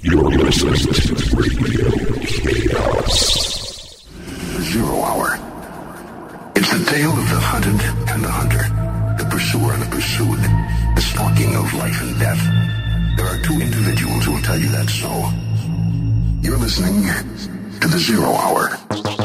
You're listening to Radio Chaos. Zero Hour. It's the tale of the hunted and the hunter, the pursuer and the pursued, the stalking of life and death. There are two individuals who will tell you that so. You're listening to the Zero Hour.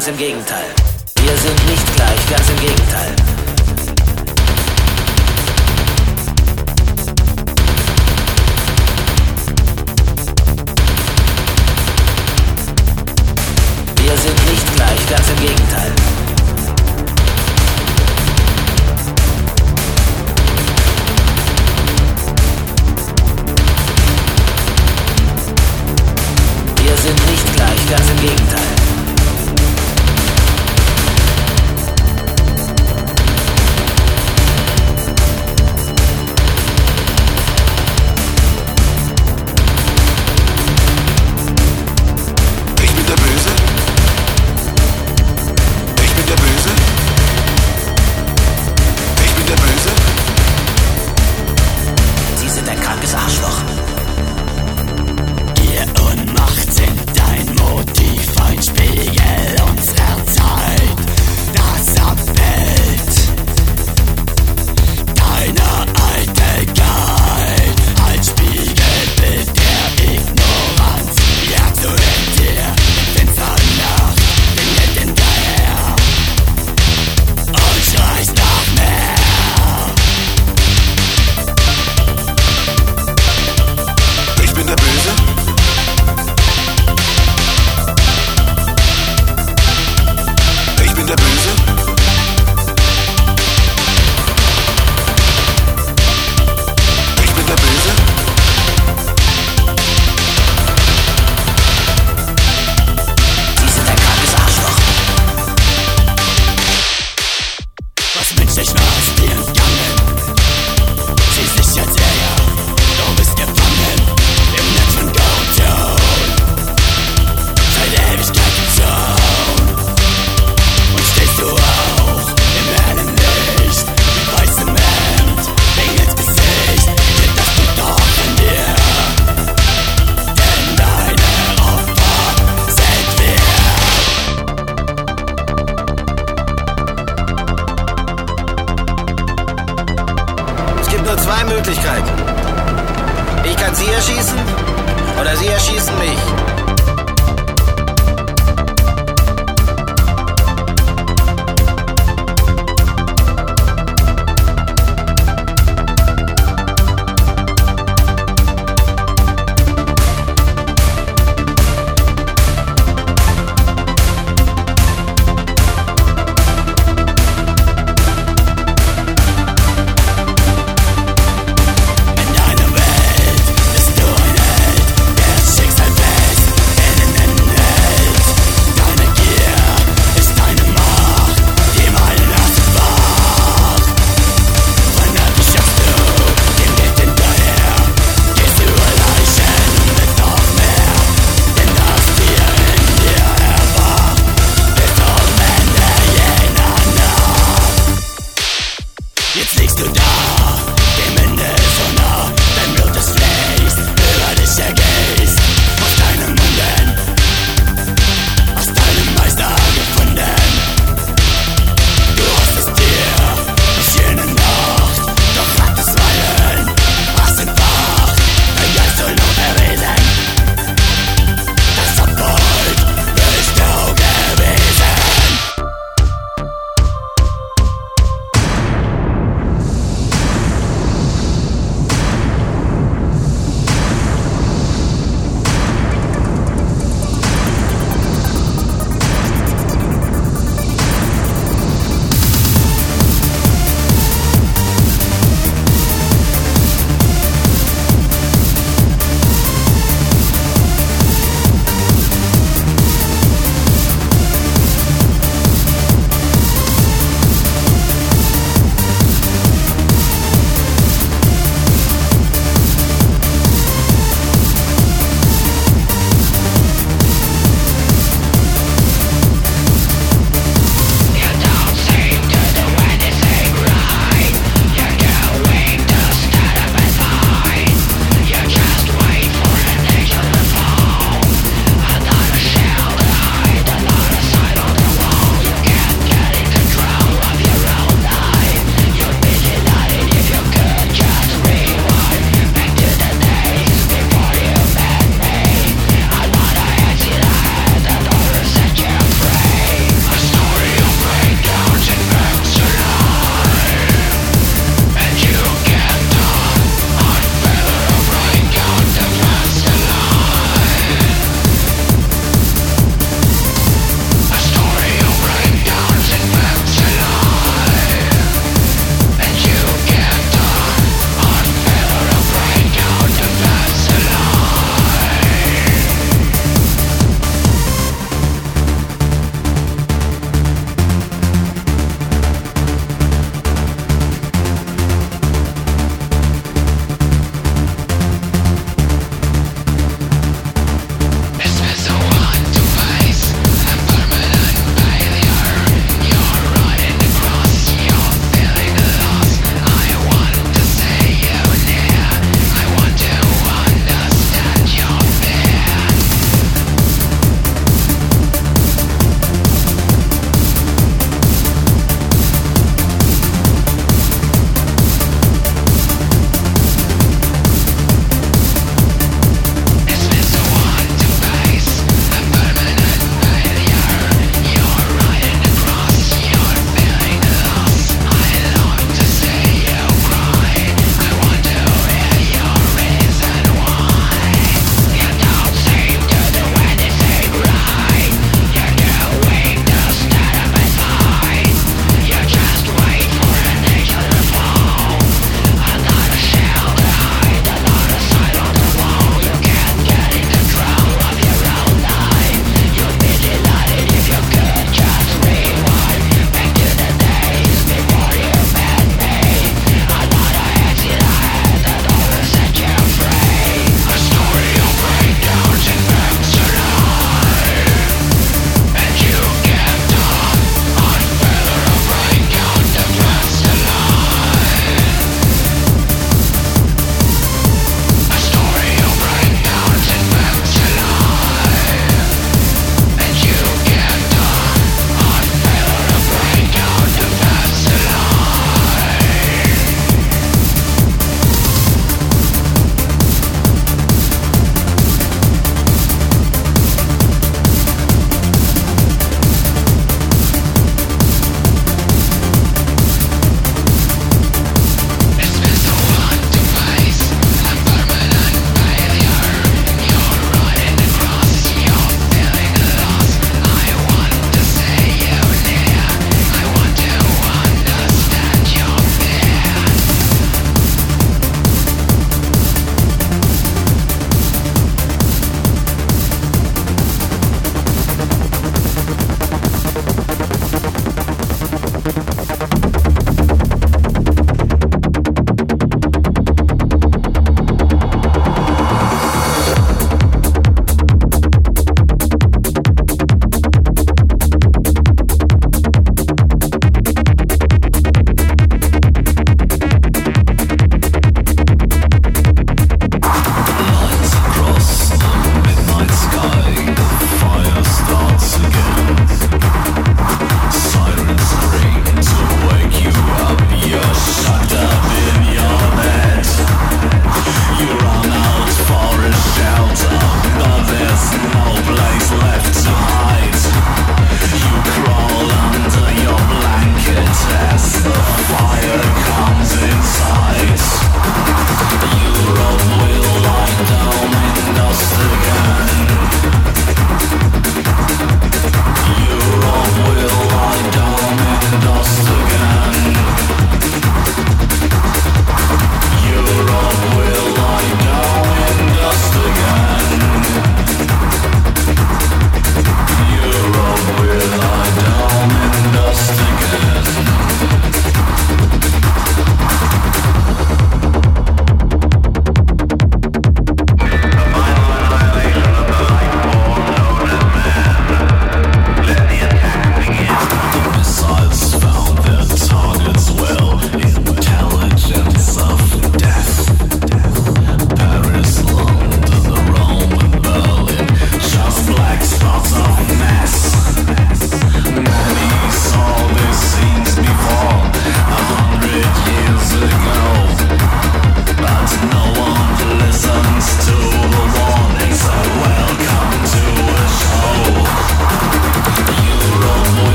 Ganz im Gegenteil.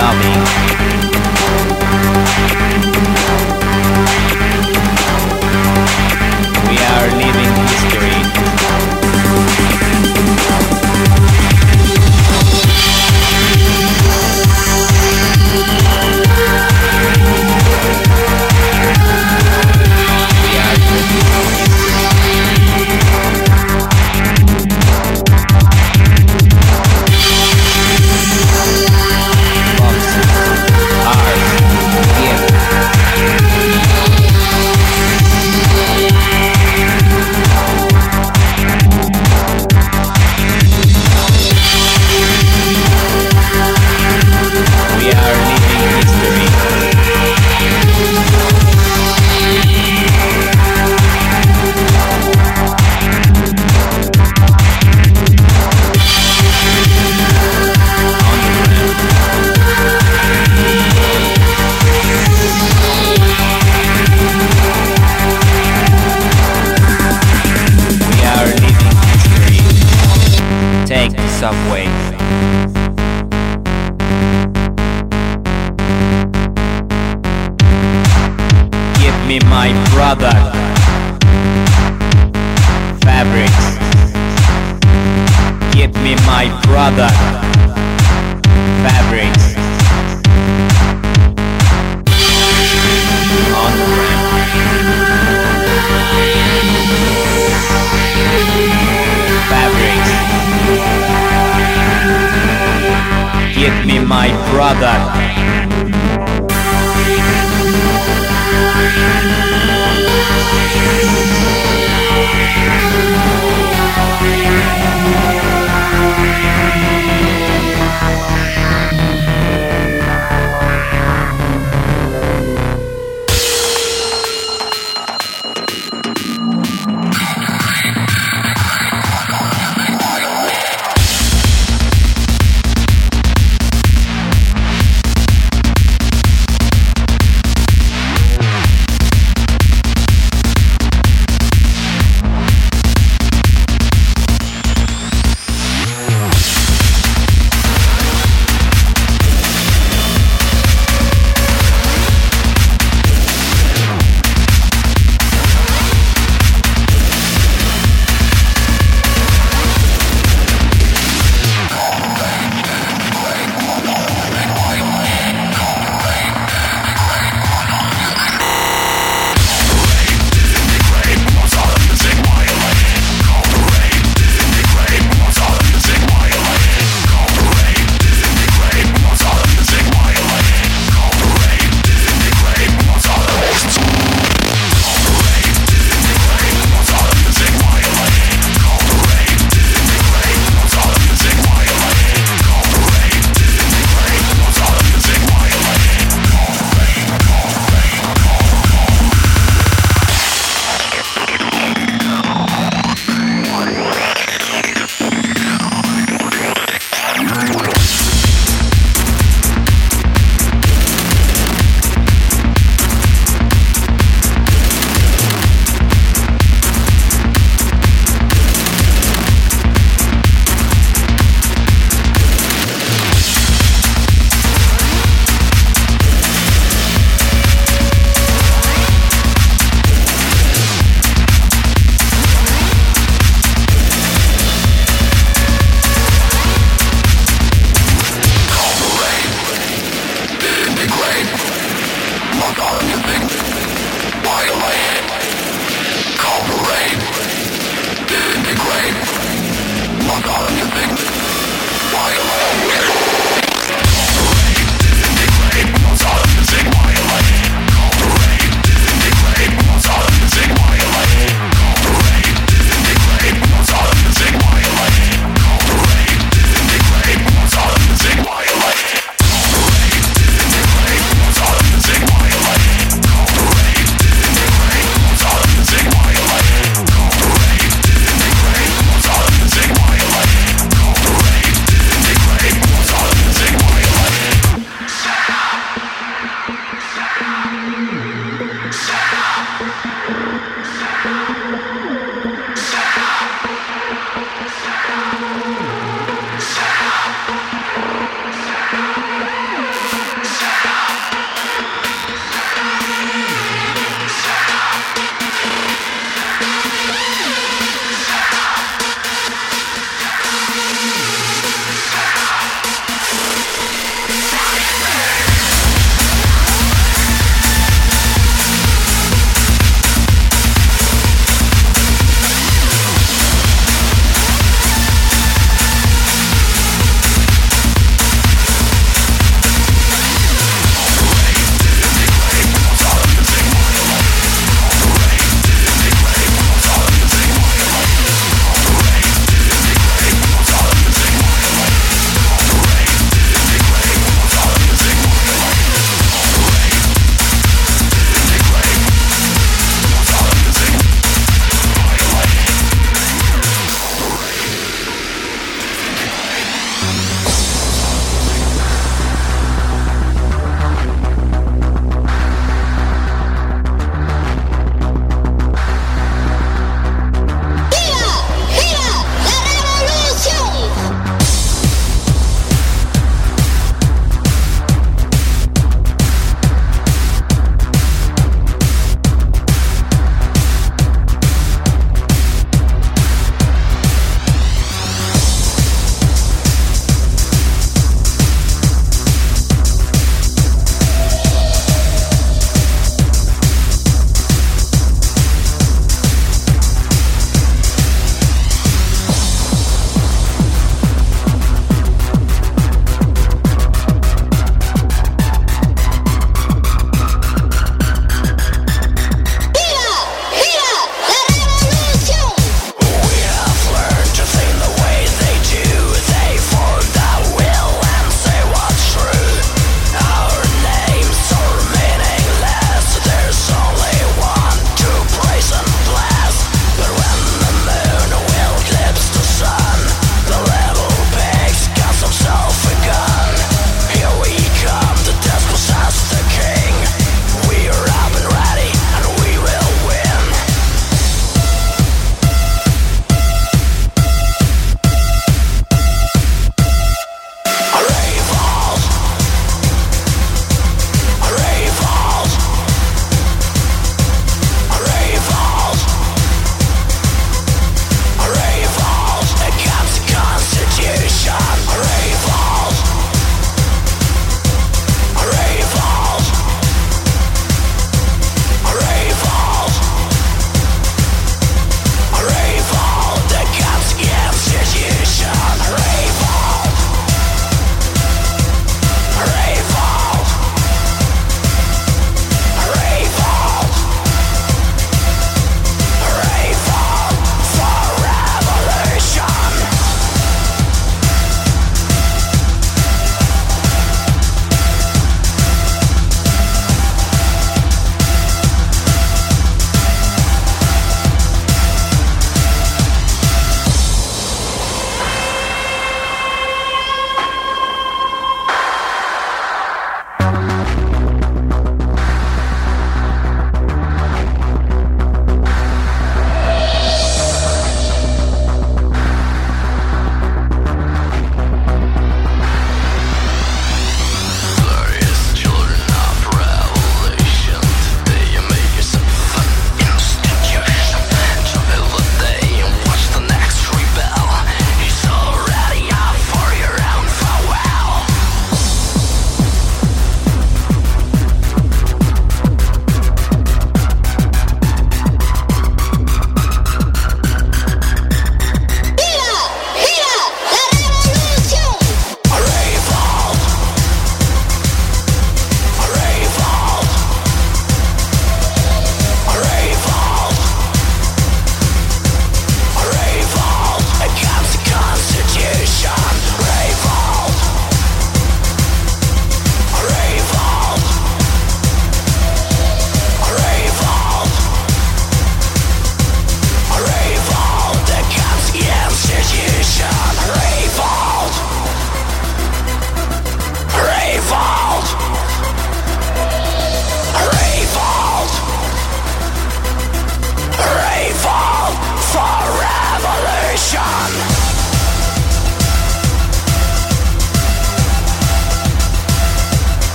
Homem.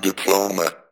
diploma.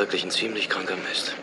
Wirklich ein ziemlich kranker Mist.